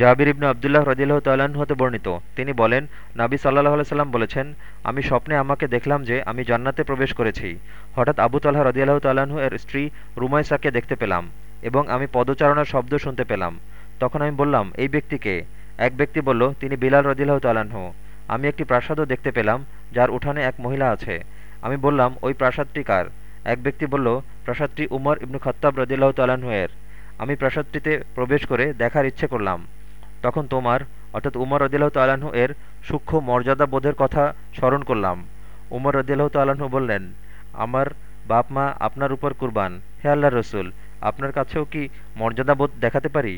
জাবির ইবনু আবদুল্লাহ রদিল্লাহ তাল্লাহ্ন হতে বর্ণিত। তিনি বলেন, নাবি সাল্লাহ সাল্লাম বলেছেন, আমি স্বপ্নে আমাকে দেখলাম যে আমি জান্নাতে প্রবেশ করেছি। হঠাৎ আবু তাল্লাহ রদিয়াল্লাহ তাল্লাহ্ন এর স্ত্রী রুমাইসাকে দেখতে পেলাম এবং আমি পদচারণার শব্দ শুনতে পেলাম। তখন আমি বললাম, এই ব্যক্তিকে এক ব্যক্তি বলল, তিনি বিলাল রদিল্লাহ তাল্লাহ্ন আমি একটি প্রাসাদও দেখতে পেলাম, যার উঠানে এক মহিলা আছে। আমি বললাম, ওই প্রাসাদটি কার? এক ব্যক্তি বলল, প্রাসাদটি উমর ইবনু খত্তাব রদিল্লাহ তাল্লাহ্ন এর। আমি প্রাসাদটিতে প্রবেশ করে দেখার ইচ্ছে করলাম। তখন তোমার, অর্থাৎ উমর রদিল্লাহ তাল্লাহ্ন এর সূক্ষ্ম মর্যাদা বোধের কথা স্মরণ করলাম। উমর রদিল্লাহ তাল্লাহ্ন বললেন, আমার বাপ মা আপনার উপর কুরবান। হে আল্লাহ রসুল, আপনার কাছেও কি মর্যাদাবোধ দেখাতে পারি?